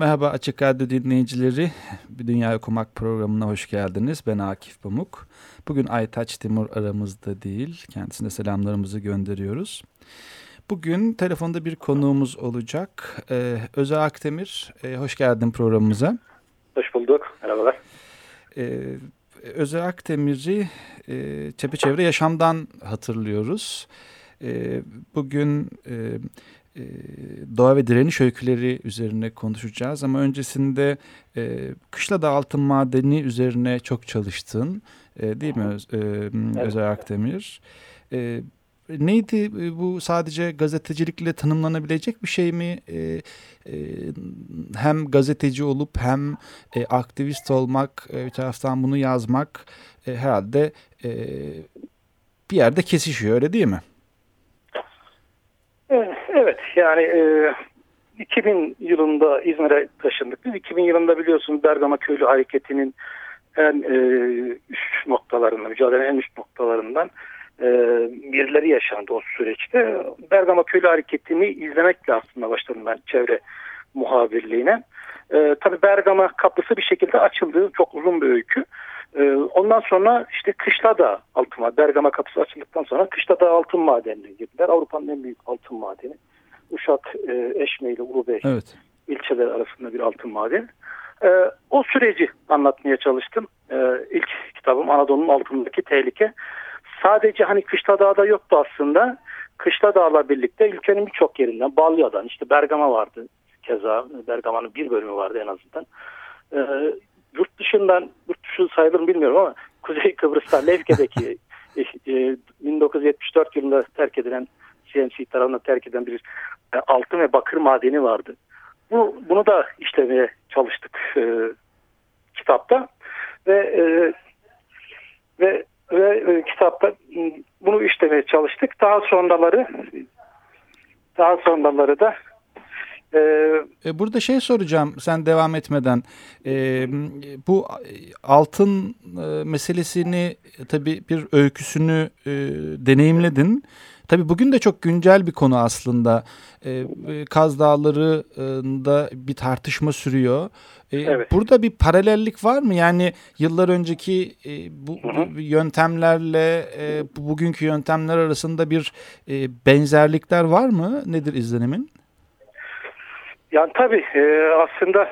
Merhaba Açık Radyo dinleyicileri. Bir Dünya Okumak programına hoş geldiniz. Ben Akif Pamuk. Bugün Aytaç Timur aramızda değil. Kendisine selamlarımızı gönderiyoruz. Bugün telefonda bir konuğumuz olacak. Ee, Özer Akdemir, e, hoş geldin programımıza. Hoş bulduk. Merhabalar. Ee, Özer Akdemir'i e, çepeçevre yaşamdan hatırlıyoruz. E, bugün... E, e, doğa ve direniş öyküleri üzerine konuşacağız ama öncesinde e, Kışlada Altın Madeni üzerine çok çalıştın e, değil mi e, evet. Özer Akdemir? E, neydi bu sadece gazetecilikle tanımlanabilecek bir şey mi? E, e, hem gazeteci olup hem e, aktivist olmak e, bir taraftan bunu yazmak e, herhalde e, bir yerde kesişiyor öyle değil mi? Evet yani e, 2000 yılında İzmir'e taşındık. Biz 2000 yılında biliyorsunuz Bergama Köylü Hareketi'nin en e, üst noktalarından, mücadelenin en üst noktalarından e, birileri yaşandı o süreçte. Bergama Köylü Hareketi'ni izlemekle aslında başladım ben çevre muhabirliğine. E, tabii Bergama kapısı bir şekilde açıldı. Çok uzun bir öykü. E, ondan sonra işte Kışlada altın Bergama kapısı açıldıktan sonra Kışlada altın madenine girdiler. Avrupa'nın en büyük altın madeni. Uşak, e, Eşmeyli, Ulubey evet. ilçeler arasında bir altın madeni. E, o süreci anlatmaya çalıştım. E, ilk kitabım Anadolu'nun altındaki tehlike. Sadece hani Kışla Dağ'da yoktu aslında. Kışla Dağ'la birlikte ülkenin birçok yerinden, Balya'dan, işte Bergama vardı keza. Bergama'nın bir bölümü vardı en azından. E, yurt dışından, yurt dışı sayılır bilmiyorum ama Kuzey Kıbrıs'ta Levke'deki e, 1974 e, yılında terk edilen CNC tarafından terk eden bir e, altın ve bakır madeni vardı. Bu, bunu da işlemeye çalıştık e, kitapta ve e, ve ve e, kitapta bunu işlemeye çalıştık. Daha sonraları daha sonraları da ee, Burada şey soracağım sen devam etmeden. Ee, bu altın e, meselesini tabii bir öyküsünü e, deneyimledin. Tabii bugün de çok güncel bir konu aslında. Ee, Kaz Dağları'nda bir tartışma sürüyor. Ee, evet. Burada bir paralellik var mı? Yani yıllar önceki e, bu, yöntemlerle e, bu, bugünkü yöntemler arasında bir e, benzerlikler var mı? Nedir izlenimin? Yani tabii e, aslında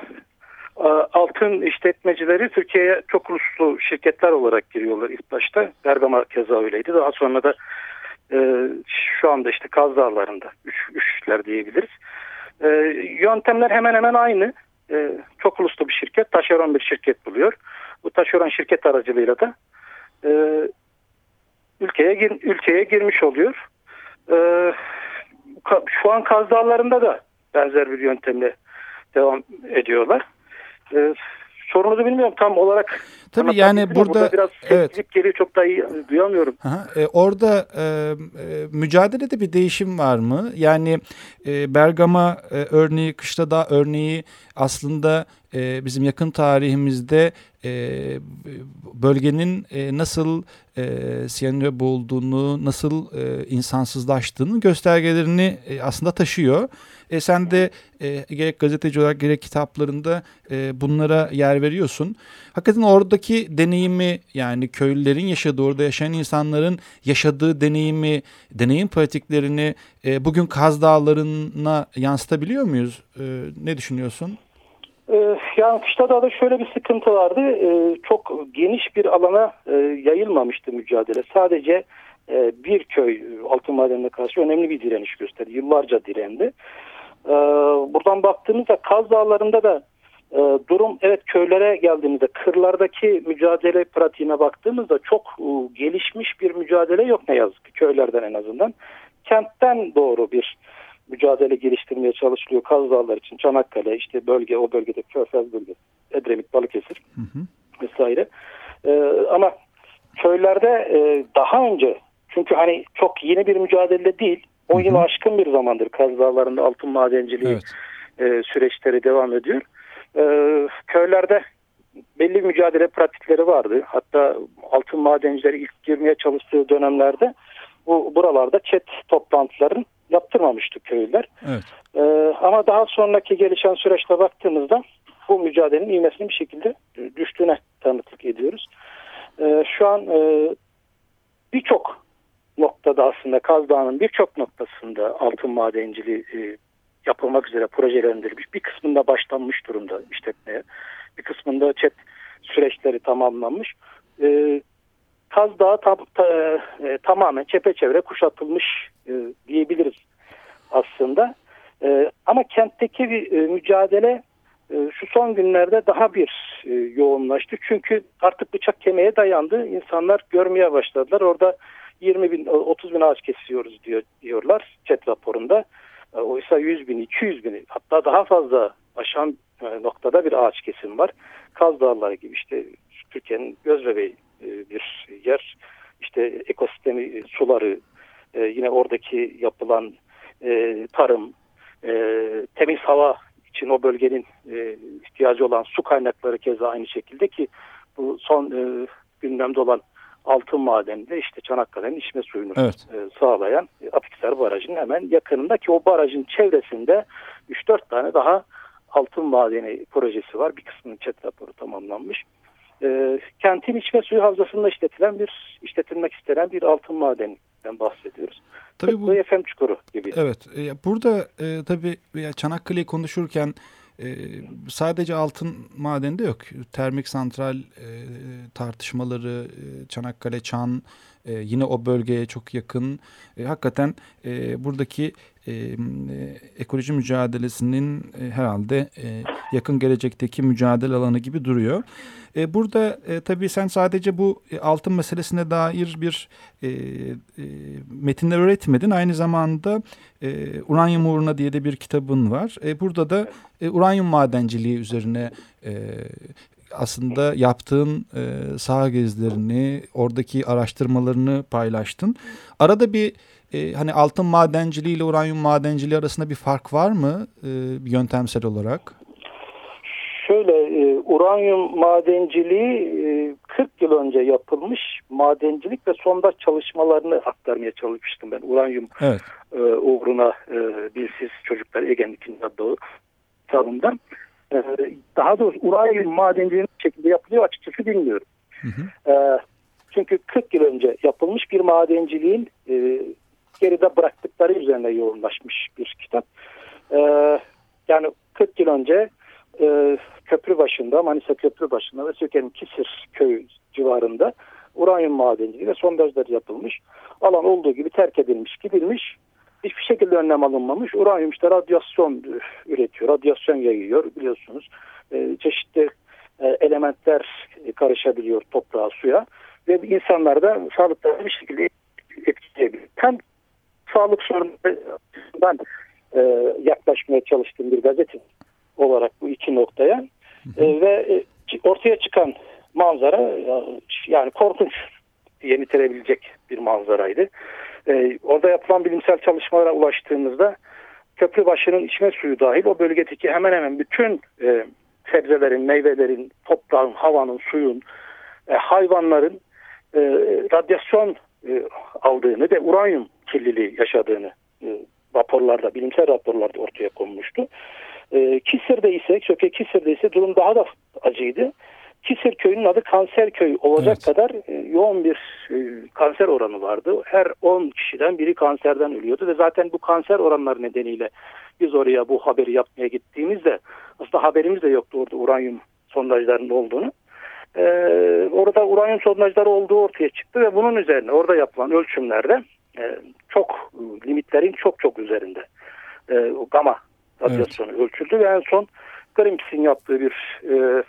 e, altın işletmecileri Türkiye'ye çok uluslu şirketler olarak giriyorlar ilk başta. Bergama keza öyleydi. Daha sonra da e, şu anda işte Kaz Dağları'nda üç, üçler diyebiliriz. E, yöntemler hemen hemen aynı. E, çok uluslu bir şirket, taşeron bir şirket buluyor. Bu taşeron şirket aracılığıyla da e, ülkeye ülkeye girmiş oluyor. E, şu an Kaz Dağları'nda da benzer bir yöntemle devam ediyorlar. E, sorunuzu bilmiyorum tam olarak. Tabii yani burada, burada biraz evet. geliyor çok daha iyi duyamıyorum. Aha, e, orada e, e, mücadelede bir değişim var mı? Yani e, Bergama e, örneği, Kışladağ örneği aslında e, bizim yakın tarihimizde e, bölgenin e, nasıl e, siyanüre boğulduğunu, nasıl e, insansızlaştığını göstergelerini e, aslında taşıyor. E, sen de e, gerek gazeteci olarak gerek kitaplarında e, bunlara yer veriyorsun. Hakikaten oradaki deneyimi yani köylülerin yaşadığı, orada yaşayan insanların yaşadığı deneyimi, deneyim pratiklerini e, bugün Kaz Dağları'na yansıtabiliyor muyuz? E, ne düşünüyorsun? Ee, yani Kışladağ'da şöyle bir sıkıntı vardı. Ee, çok geniş bir alana e, yayılmamıştı mücadele. Sadece e, bir köy altın madenine karşı önemli bir direniş gösterdi. Yıllarca direndi. Ee, buradan baktığımızda Kaz Dağları'nda da e, durum evet köylere geldiğimizde kırlardaki mücadele pratiğine baktığımızda çok gelişmiş bir mücadele yok ne yazık ki köylerden en azından. Kentten doğru bir mücadele geliştirmeye çalışılıyor Kaz Dağlar için Çanakkale işte bölge o bölgede Körfez bölgesi Edremit Balıkesir hı hı. vesaire ee, ama köylerde e, daha önce çünkü hani çok yeni bir mücadele değil 10 yıl aşkın bir zamandır Kaz Dağları'nda altın madenciliği evet. e, süreçleri devam ediyor. E, köylerde belli mücadele pratikleri vardı. Hatta altın madencileri ilk girmeye çalıştığı dönemlerde bu buralarda çet toplantıların yaptırmamıştı köylüler. Evet. E, ama daha sonraki gelişen süreçte baktığımızda bu mücadelenin ivmesinin bir şekilde düştüğüne tanıklık ediyoruz. E, şu an e, birçok noktada aslında Kaz Dağı'nın birçok noktasında altın madenciliği e, yapılmak üzere projelendirilmiş. Bir kısmında başlanmış durumda işletmeye. Bir kısmında çet süreçleri tamamlanmış. E, Kaz Dağı tam, ta, e, tamamen çepeçevre kuşatılmış e, diyebiliriz aslında. E, ama kentteki bir e, mücadele e, şu son günlerde daha bir e, yoğunlaştı. Çünkü artık bıçak kemiğe dayandı. İnsanlar görmeye başladılar. Orada 20 bin, 30 bin ağaç kesiyoruz diyor, diyorlar chat raporunda. E, oysa 100 bin, 200 bin hatta daha fazla aşan e, noktada bir ağaç kesim var. Kaz Dağları gibi işte Türkiye'nin göz bebeği bir yer. İşte ekosistemi, suları, yine oradaki yapılan tarım, temiz hava için o bölgenin ihtiyacı olan su kaynakları keza aynı şekilde ki bu son gündemde olan altın madeninde işte Çanakkale'nin içme suyunu evet. e, sağlayan e, Atikser Barajı'nın hemen yakınında ki o barajın çevresinde 3-4 tane daha altın madeni projesi var. Bir kısmının çet raporu tamamlanmış. E, kentin içme suyu havzasında işletilen bir işletilmek istenen bir altın madeninden bahsediyoruz. Tabii bu FM çukuru gibi. Evet. E, burada e, tabii Çanakkale'yi konuşurken e, sadece altın madeni de yok. Termik santral e, tartışmaları, e, Çanakkale, Çan e, yine o bölgeye çok yakın. E, hakikaten e, buradaki e, ekoloji mücadelesinin e, herhalde e, yakın gelecekteki mücadele alanı gibi duruyor. E, burada e, tabii sen sadece bu e, altın meselesine dair bir e, e, metinler üretmedin. Aynı zamanda e, Uranyum Uğruna diye de bir kitabın var. E, burada da e, uranyum madenciliği üzerine e, aslında yaptığın e, saha gezilerini, oradaki araştırmalarını paylaştın. Arada bir e, hani altın madenciliği ile uranyum madenciliği arasında bir fark var mı e, yöntemsel olarak? Şöyle e, uranyum madenciliği e, 40 yıl önce yapılmış madencilik ve sonda çalışmalarını aktarmaya çalışmıştım ben. Uranyum evet. e, uğruna e, dilsiz çocuklar Ege'nin ikinci adı kitabından. E, daha doğrusu uranyum madenciliği şekilde yapılıyor açıkçası bilmiyorum. Hı hı. E, çünkü 40 yıl önce yapılmış bir madenciliğin e, geride bıraktıkları üzerine yoğunlaşmış bir kitap. E, yani 40 yıl önce e, köprü başında, Manisa köprü başında ve Söke'nin Kisir köyü civarında uranyum madenciliği ve sondajlar yapılmış. Alan olduğu gibi terk edilmiş, gidilmiş. Hiçbir şekilde önlem alınmamış. Uranyum işte radyasyon üretiyor, radyasyon yayıyor biliyorsunuz. E, çeşitli e, elementler karışabiliyor toprağa, suya ve insanlar da sağlıklarını bir şekilde etkileyebiliyor. Hem sağlık sorunlarından e, yaklaşmaya çalıştığım bir gazete olarak bu iki noktaya e, ve e, ortaya çıkan manzara e, yani korkunç diye nitelebilecek bir manzaraydı. E, orada yapılan bilimsel çalışmalara ulaştığımızda köprü başının içme suyu dahil o bölgedeki hemen hemen bütün e, sebzelerin, meyvelerin, toprağın, havanın, suyun, e, hayvanların e, radyasyon e, aldığını ve uranyum kirliliği yaşadığını e, raporlarda, bilimsel raporlarda ortaya konmuştu. E, Kisir'de ise, Köke Kisir'de ise durum daha da acıydı. Kisir köyünün adı kanser köy olacak evet. kadar e, yoğun bir e, kanser oranı vardı. Her 10 kişiden biri kanserden ölüyordu ve zaten bu kanser oranları nedeniyle biz oraya bu haberi yapmaya gittiğimizde aslında haberimiz de yoktu orada uranyum sondajlarının olduğunu. Ee, orada uranyum sondajları olduğu ortaya çıktı ve bunun üzerine orada yapılan ölçümlerde e, çok limitlerin çok çok üzerinde e, gama radyasyonu evet. ölçüldü ve en son Greenpeace'in yaptığı bir e,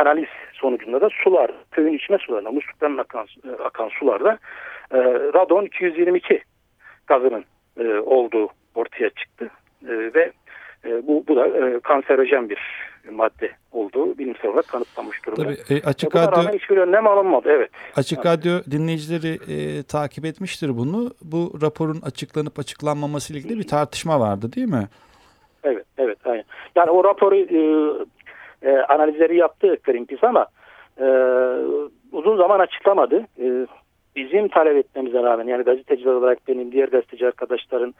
analiz sonucunda da sular, köyün içme sularına, musluktan akan, e, akan sularda e, radon 222 gazının e, olduğu ortaya çıktı. E, ve e, bu, bu da e, kanserojen bir madde olduğu bilimsel olarak kanıtlanmış durumda. Tabii, e, açık e, radyo, hiçbir önlem alınmadı. Evet. Açık evet. radyo dinleyicileri e, takip etmiştir bunu. Bu raporun açıklanıp açıklanmaması ile ilgili bir tartışma vardı değil mi? Evet, evet. Aynen. Yani o raporu e, e, analizleri yaptı Greenpeace ama e, uzun zaman açıklamadı. E, bizim talep etmemize rağmen yani gazeteciler olarak benim diğer gazeteci arkadaşların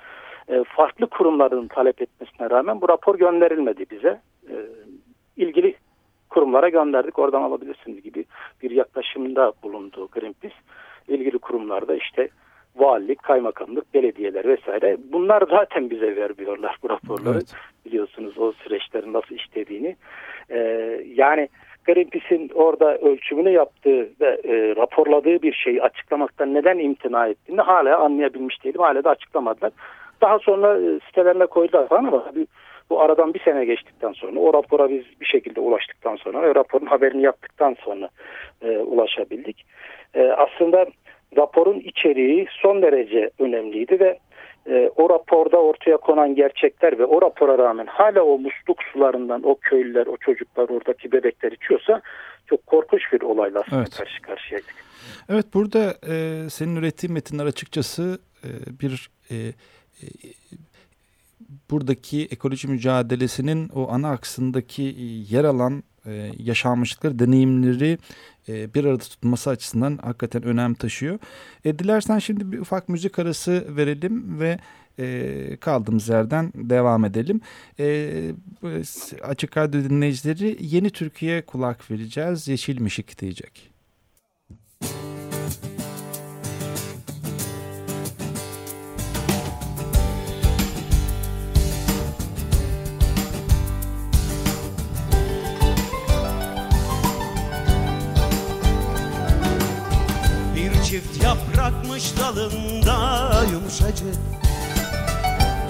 e, farklı kurumların talep etmesine rağmen bu rapor gönderilmedi bize. E, ilgili kurumlara gönderdik oradan alabilirsiniz gibi bir yaklaşımda bulundu Greenpeace. İlgili kurumlarda işte valilik, kaymakamlık, belediyeler vesaire bunlar zaten bize vermiyorlar bu raporları. Evet. Biliyorsunuz o süreçlerin nasıl işlediğini. Ee, yani Greenpeace'in orada ölçümünü yaptığı ve e, raporladığı bir şeyi açıklamaktan neden imtina ettiğini hala anlayabilmiş değilim. Hala da açıklamadılar. Daha sonra e, sitelerine koydular falan ama bu, bu aradan bir sene geçtikten sonra o rapora biz bir şekilde ulaştıktan sonra ve raporun haberini yaptıktan sonra e, ulaşabildik. E, aslında raporun içeriği son derece önemliydi ve e, o raporda ortaya konan gerçekler ve o rapora rağmen hala o musluk sularından o köylüler, o çocuklar oradaki bebekler içiyorsa çok korkunç bir olayla evet. karşı karşıyaydık. Evet burada e, senin ürettiğin metinler açıkçası e, bir e, e, buradaki ekoloji mücadelesinin o ana aksındaki yer alan e, yaşanmışlıkları, deneyimleri e, bir arada tutması açısından hakikaten önem taşıyor. E, dilersen şimdi bir ufak müzik arası verelim ve e, kaldığımız yerden devam edelim. E, açık radyo dinleyicileri yeni Türkiye kulak vereceğiz. Yeşil Mişik diyecek. Çift yaprakmış dalında yumuşacık.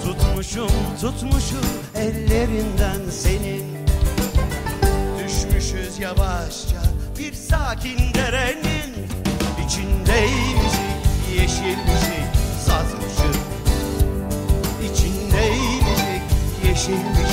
Tutmuşum tutmuşum ellerinden senin. Düşmüşüz yavaşça bir sakin derenin. İçindeymişik yeşilmişik sazmışık İçindeymişik yeşilmişik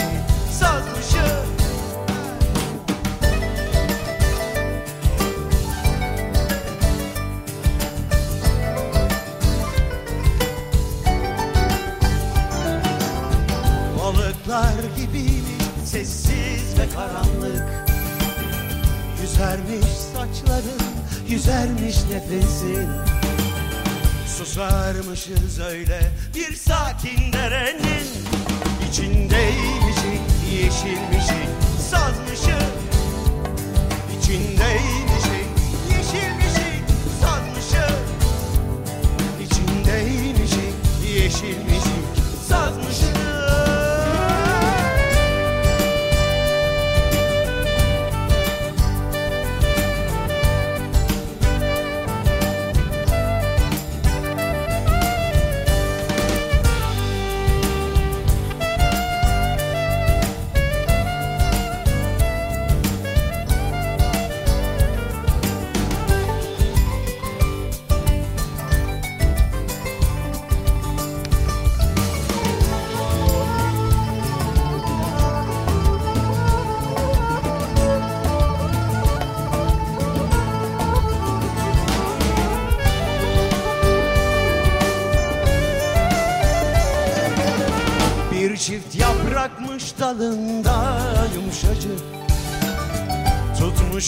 Bulutlar gibiymiş sessiz ve karanlık. Yüzermiş saçların, yüzermiş nefesin. Susarmışız öyle bir sakin derenin İçindeymişik, yeşilmişik, sazmışık İçindeymişik, yeşilmişik, sazmışık İçindeymişik, yeşilmişik,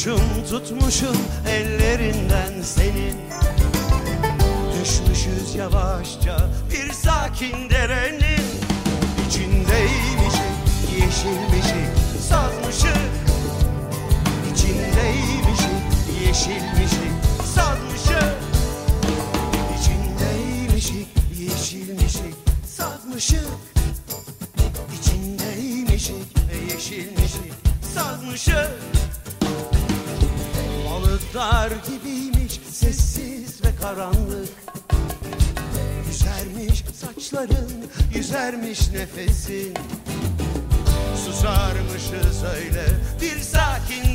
Tutmuşum tutmuşum ellerinden senin. Düşmüşüz yavaşça bir sakin derenin İçindeymişik yeşilmişik sazmışık yüzermiş nefesin Susarmışız öyle. Bir sakin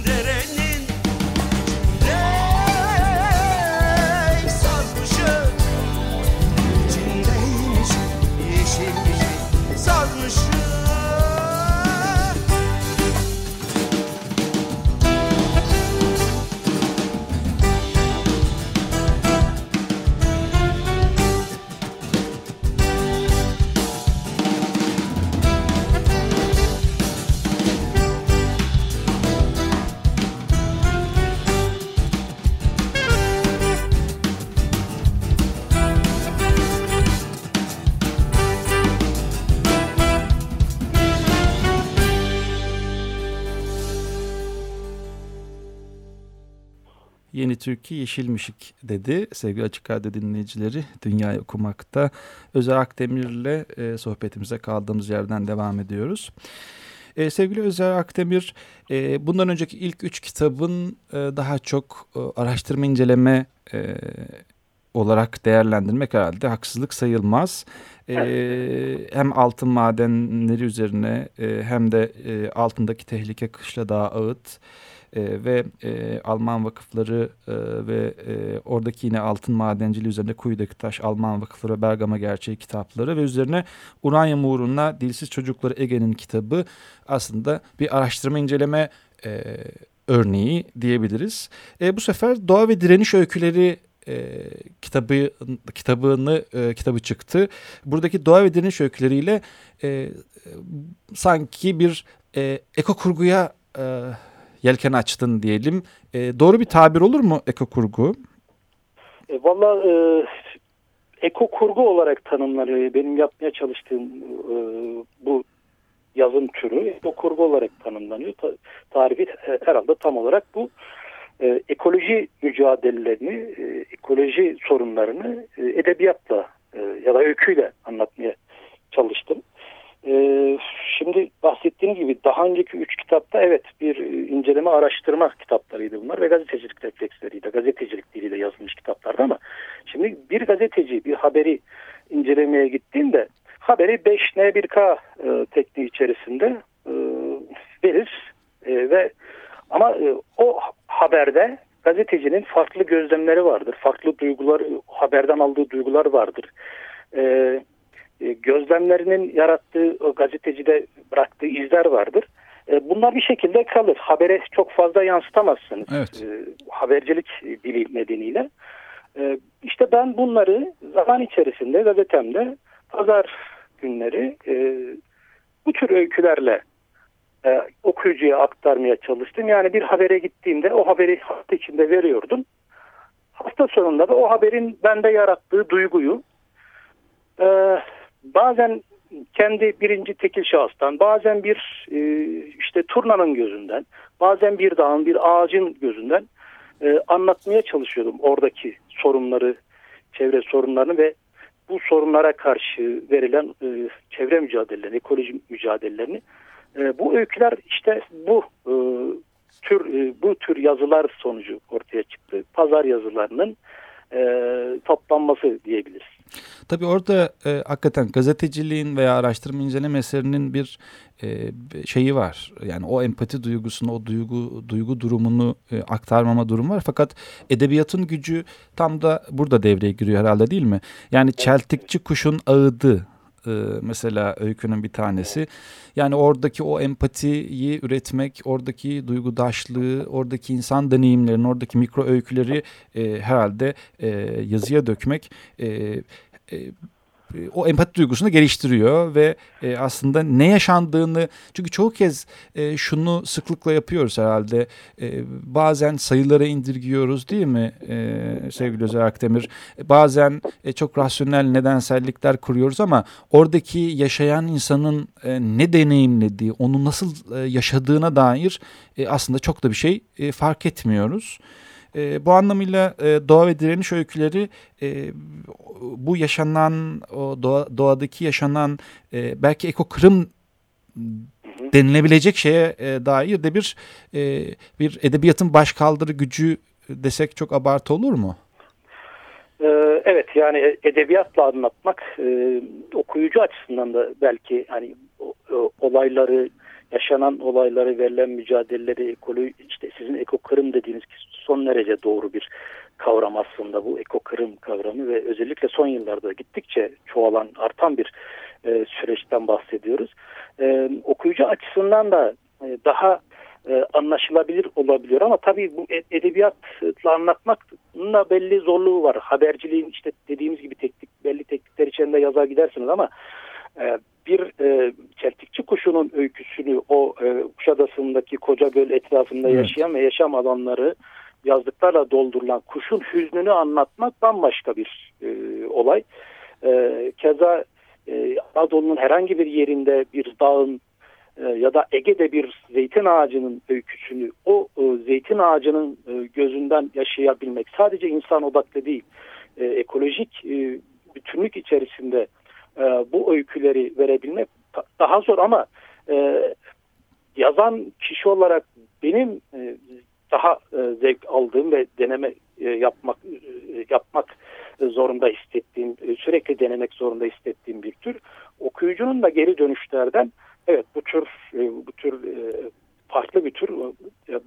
Türkiye Yeşilmişik dedi. Sevgili Açık Radyo dinleyicileri Dünyayı Okumak'ta Özer Akdemir'le e, sohbetimize kaldığımız yerden devam ediyoruz. E, sevgili Özer Akdemir, e, bundan önceki ilk üç kitabın e, daha çok e, araştırma inceleme e, olarak değerlendirmek herhalde haksızlık sayılmaz. Ee, hem altın madenleri üzerine e, hem de e, altındaki tehlike Kışla Dağı Ağıt e, ve e, Alman vakıfları e, ve e, oradaki yine altın madenciliği üzerinde Kuyudaki Taş, Alman vakıfları, Bergama Gerçeği kitapları ve üzerine Uranyum uğruna Dilsiz Çocukları Ege'nin kitabı aslında bir araştırma inceleme e, örneği diyebiliriz. E, bu sefer Doğa ve Direniş Öyküleri e, kitabı kitabını e, kitabı çıktı. Buradaki doğa ve direniş öyküleriyle e, sanki bir e, eko kurguya e, yelken açtın diyelim. E, doğru bir tabir olur mu eko kurgu? E, Valla e, eko kurgu olarak tanımlanıyor. Benim yapmaya çalıştığım e, bu yazım türü eko kurgu olarak tanımlanıyor. Ta, tarifi herhalde tam olarak bu e, ekoloji mücadelelerini, e, ekoloji sorunlarını e, edebiyatla e, ya da öyküyle anlatmaya çalıştım. E, şimdi bahsettiğim gibi daha önceki üç kitapta evet bir e, inceleme araştırma kitaplarıydı bunlar ve gazetecilik refleksleriydi, gazetecilik diliyle yazılmış kitaplardı ama şimdi bir gazeteci bir haberi incelemeye gittiğinde haberi 5N1K e, tekniği içerisinde e, verir e, ve ama e, o haberde gazetecinin farklı gözlemleri vardır. Farklı duygular, haberden aldığı duygular vardır. E, e, gözlemlerinin yarattığı, o gazetecide bıraktığı izler vardır. E, bunlar bir şekilde kalır. Habere çok fazla yansıtamazsınız. Evet. E, habercilik dili nedeniyle. E, işte ben bunları zaman içerisinde gazetemde pazar günleri e, bu tür öykülerle e, okuyucuya aktarmaya çalıştım. Yani bir habere gittiğimde o haberi hafta içinde veriyordum. Hafta sonunda da o haberin bende yarattığı duyguyu e, bazen kendi birinci tekil şahıstan, bazen bir e, işte turnanın gözünden, bazen bir dağın, bir ağacın gözünden e, anlatmaya çalışıyordum oradaki sorunları, çevre sorunlarını ve bu sorunlara karşı verilen e, çevre mücadelelerini, ekoloji mücadelelerini e, bu öyküler işte bu e, tür e, bu tür yazılar sonucu ortaya çıktı. Pazar yazılarının e, toplanması diyebiliriz. Tabii orada e, hakikaten gazeteciliğin veya araştırma inceleme eserinin bir e, şeyi var. Yani o empati duygusunu, o duygu duygu durumunu e, aktarmama durum var. Fakat edebiyatın gücü tam da burada devreye giriyor herhalde değil mi? Yani çeltikçi kuşun ağıdı e, mesela öykünün bir tanesi. Yani oradaki o empatiyi üretmek, oradaki duygudaşlığı, oradaki insan deneyimlerini, oradaki mikro öyküleri e, herhalde e, yazıya dökmek o empati duygusunu geliştiriyor ve e, aslında ne yaşandığını çünkü çoğu kez e, şunu sıklıkla yapıyoruz herhalde e, bazen sayılara indirgiyoruz değil mi e, sevgili Özer Akdemir bazen e, çok rasyonel nedensellikler kuruyoruz ama oradaki yaşayan insanın e, ne deneyimlediği onu nasıl e, yaşadığına dair e, aslında çok da bir şey e, fark etmiyoruz. E, bu anlamıyla e, doğa ve direniş öyküleri e, bu yaşanan o doğa, doğadaki yaşanan e, belki ekokırım denilebilecek şeye e, dair de bir e, bir edebiyatın başkaldırı gücü desek çok abartı olur mu? Ee, evet yani edebiyatla anlatmak e, okuyucu açısından da belki hani olayları yaşanan olayları verilen mücadeleleri ekoloji işte sizin ekokırım dediğiniz son derece doğru bir kavram aslında bu ekokırım kavramı ve özellikle son yıllarda gittikçe çoğalan artan bir e, süreçten bahsediyoruz. E, okuyucu açısından da e, daha e, anlaşılabilir olabiliyor ama tabii bu edebiyatla anlatmakla belli zorluğu var. Haberciliğin işte dediğimiz gibi teknik belli teknikler içerisinde yazar gidersiniz ama e, bir e, çeltikçi kuşunun öyküsünü o e, Kuşadası'ndaki koca göl etrafında evet. yaşayan ve yaşam alanları yazdıklarla doldurulan kuşun hüznünü anlatmak bambaşka bir e, olay. E, keza e, Anadolu'nun herhangi bir yerinde bir dağın e, ya da Ege'de bir zeytin ağacının öyküsünü o e, zeytin ağacının e, gözünden yaşayabilmek sadece insan odaklı değil e, ekolojik e, bütünlük içerisinde e, bu öyküleri verebilmek daha zor ama e, yazan kişi olarak benim e, daha e, zevk aldığım ve deneme e, yapmak e, yapmak zorunda hissettiğim, e, sürekli denemek zorunda hissettiğim bir tür. Okuyucunun da geri dönüşlerden evet bu tür e, bu tür e, farklı bir tür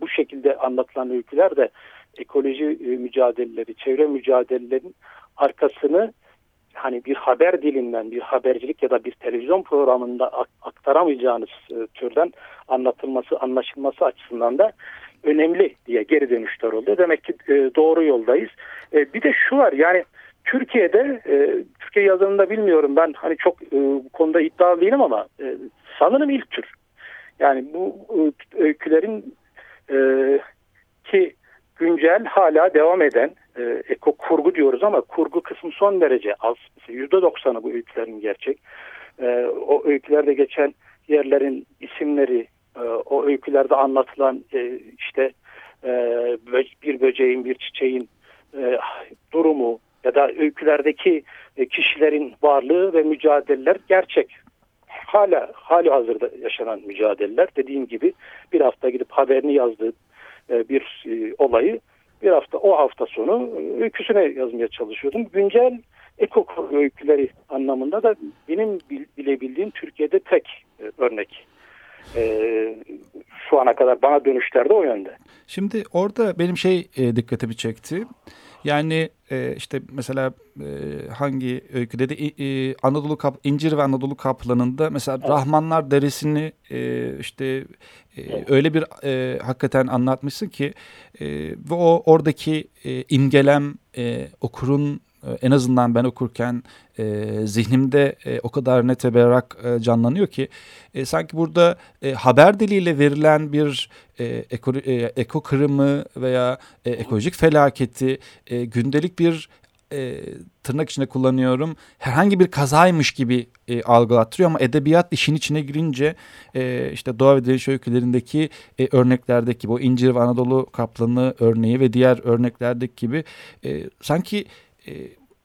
bu şekilde anlatılan öyküler de ekoloji mücadeleleri, çevre mücadelelerin arkasını hani bir haber dilinden, bir habercilik ya da bir televizyon programında aktaramayacağınız e, türden anlatılması, anlaşılması açısından da önemli diye geri dönüşler oldu. Demek ki e, doğru yoldayız. E, bir de şu var yani Türkiye'de, Türkiye yazarında bilmiyorum ben hani çok bu konuda iddialı değilim ama sanırım ilk tür. Yani bu e, öykülerin ki güncel hala devam eden e, eko kurgu diyoruz ama kurgu kısmı son derece az. Yüzde doksanı bu öykülerin gerçek. E, o öykülerde geçen yerlerin isimleri, e, o öykülerde anlatılan e, işte e, bir böceğin, bir çiçeğin e, durumu ya da öykülerdeki e, kişilerin varlığı ve mücadeleler gerçek. Hala hali hazırda yaşanan mücadeleler dediğim gibi bir hafta gidip haberini yazdığı e, bir e, olayı bir hafta o hafta sonu e, öyküsüne yazmaya çalışıyordum. Güncel eko öyküleri anlamında da benim bilebildiğim Türkiye'de tek örnek şu ana kadar bana dönüşlerde o yönde. Şimdi orada benim şey dikkatimi çekti. Yani e, işte mesela e, hangi öyküde de e, Anadolu Kap İncir ve Anadolu Kaplanı'nda mesela evet. Rahmanlar derisini e, işte e, evet. öyle bir e, hakikaten anlatmışsın ki e, ve o oradaki e, imgelem e, okurun en azından ben okurken e, zihnimde e, o kadar net ve berrak e, canlanıyor ki e, sanki burada e, haber diliyle verilen bir e, eko, e, eko kırımı veya e, ekolojik felaketi e, gündelik bir e, tırnak içinde kullanıyorum herhangi bir kazaymış gibi e, algılattırıyor ama edebiyat işin içine girince e, işte Doğa ve Direniş öykülerindeki e, örneklerdeki bu İncir ve Anadolu Kaplanı örneği ve diğer örneklerdeki gibi e, sanki e,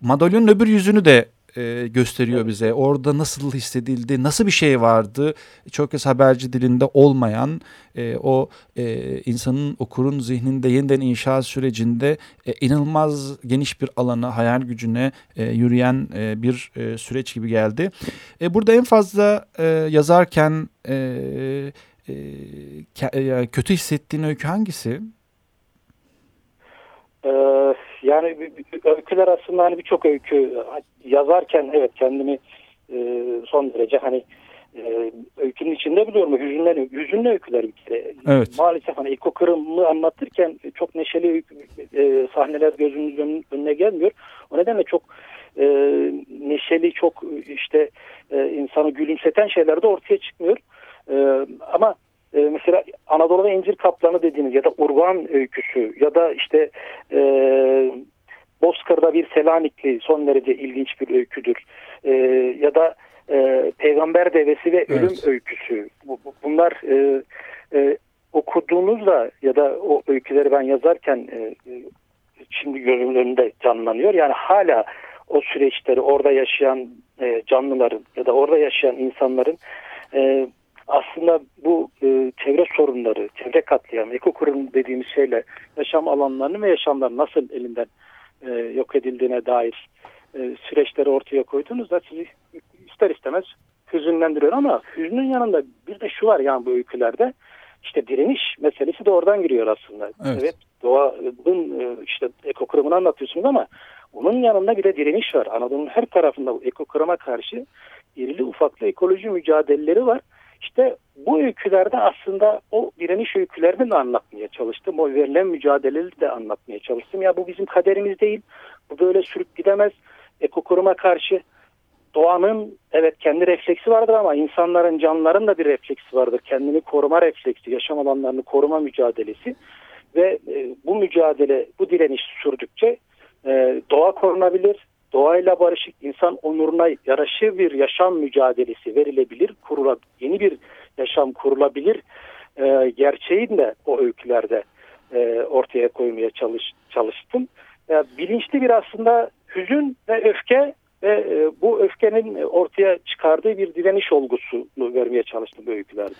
madalyonun öbür yüzünü de e, gösteriyor evet. bize. Orada nasıl hissedildi, nasıl bir şey vardı. Çok kez haberci dilinde olmayan e, o e, insanın okurun zihninde yeniden inşa sürecinde e, inanılmaz geniş bir alana, hayal gücüne e, yürüyen e, bir e, süreç gibi geldi. E, burada en fazla e, yazarken e, e, kötü hissettiğin öykü hangisi? Ee, yani öyküler aslında hani birçok öykü yazarken evet kendimi e, son derece hani e, öykünün içinde biliyorum hüzünlü, hüzünlü öyküler bir kere. Evet. Maalesef hani Eko Kırım'ı anlatırken çok neşeli öykü, e, sahneler gözümüzün önüne gelmiyor. O nedenle çok e, neşeli çok işte e, insanı gülümseten şeyler de ortaya çıkmıyor. E, ama e, mesela Anadolu'da incir kaplanı dediğimiz ya da urban öyküsü ya da işte e, Bozkır'da bir Selanikli son derece ilginç bir öyküdür. E, ya da e, Peygamber Devesi ve Ölüm evet. Öyküsü. Bu, bunlar e, e, okuduğunuzda ya da o öyküleri ben yazarken e, şimdi gözümün önünde canlanıyor. Yani hala o süreçleri orada yaşayan e, canlıların ya da orada yaşayan insanların e, aslında bu e, çevre sorunları, çevre katliamı, ekokurum dediğimiz şeyle yaşam alanlarını ve yaşamların nasıl elinden e, yok edildiğine dair e, süreçleri ortaya koyduğunuzda sizi ister istemez hüzünlendiriyor ama hüznün yanında bir de şu var yani bu öykülerde işte direniş meselesi de oradan giriyor aslında. Evet, evet doğanın e, işte ekokurumunu anlatıyorsunuz ama onun yanında bir de direniş var. Anadolu'nun her tarafında bu ekokuruma karşı irili ufaklı ekoloji mücadeleleri var. İşte bu öykülerde aslında o direniş öykülerini de anlatmaya çalıştım. O verilen mücadeleleri de anlatmaya çalıştım. Ya bu bizim kaderimiz değil. Bu böyle sürüp gidemez. Ekokuruma karşı doğanın evet kendi refleksi vardır ama insanların, canlıların da bir refleksi vardır. Kendini koruma refleksi, yaşam alanlarını koruma mücadelesi ve e, bu mücadele, bu direniş sürdükçe e, doğa korunabilir, doğayla barışık insan onuruna yaraşır bir yaşam mücadelesi verilebilir, kurula yeni bir yaşam kurulabilir e, gerçeğin de o öykülerde e, ortaya koymaya çalış, çalıştım. E, bilinçli bir aslında hüzün ve öfke ve e, bu öfkenin ortaya çıkardığı bir direniş olgusunu vermeye çalıştım bu öykülerde.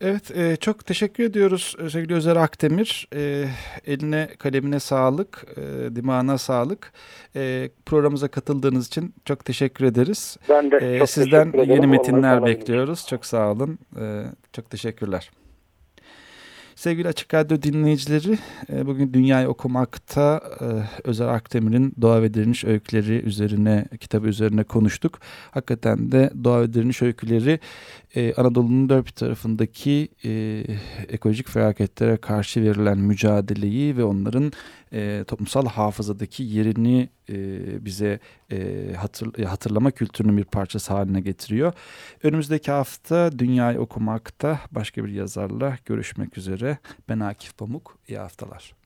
Evet e, çok teşekkür ediyoruz sevgili Özer Akdemir. E, eline kalemine sağlık, e, dimağına sağlık. E, programımıza katıldığınız için çok teşekkür ederiz. Ben de e, çok Sizden yeni metinler bekliyoruz. Çok sağ olun. E, çok teşekkürler. Sevgili Açık Radyo dinleyicileri, e, bugün Dünyayı Okumak'ta e, Özer Akdemir'in Doğa ve Direniş Öyküleri üzerine, kitabı üzerine konuştuk. Hakikaten de Doğa ve Direniş Öyküleri e, Anadolu'nun dört bir tarafındaki ekolojik felaketlere karşı verilen mücadeleyi ve onların toplumsal hafızadaki yerini bize hatırlama kültürünün bir parçası haline getiriyor. Önümüzdeki hafta Dünyayı Okumak'ta başka bir yazarla görüşmek üzere. Ben Akif Pamuk. İyi haftalar.